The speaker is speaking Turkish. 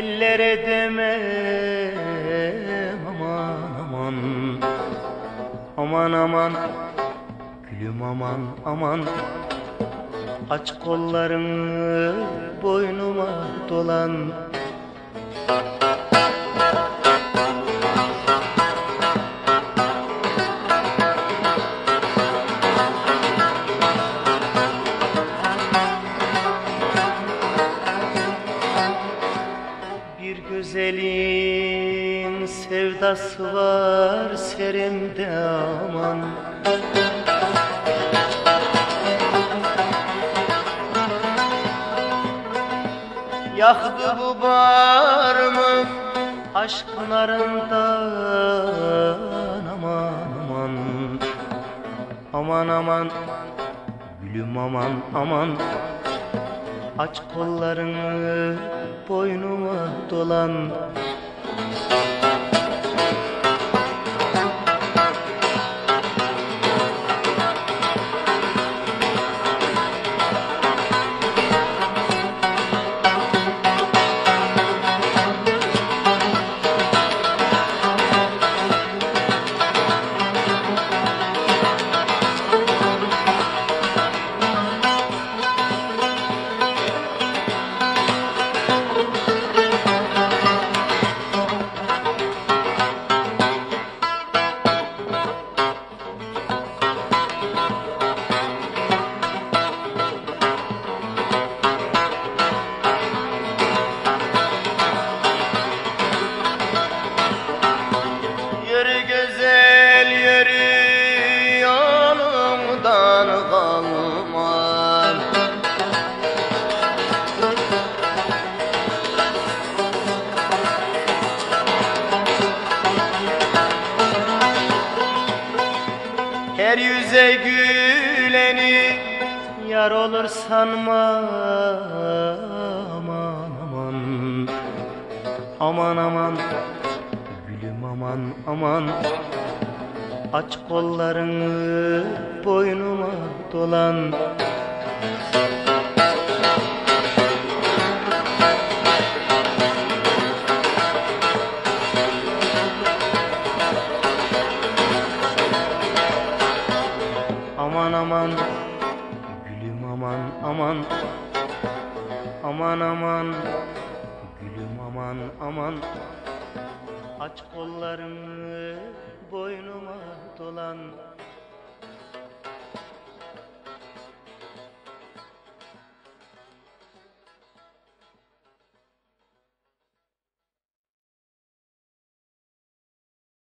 Ellere demem aman aman. Aman aman. Gülüm aman aman. Aç kollarını boynuma dolan sevdası var serimde aman. Yaktı bu bağrımı aşkın arından aman aman. Aman aman gülüm aman aman. Aç kollarını boynuma dolan Her yüze güleni yar olur sanma aman aman. Aman aman Gülüm aman aman. Aç kollarını boynuma dolan aman aman. Aman aman. Gülüm aman aman. Aç kollarını boynuma dolan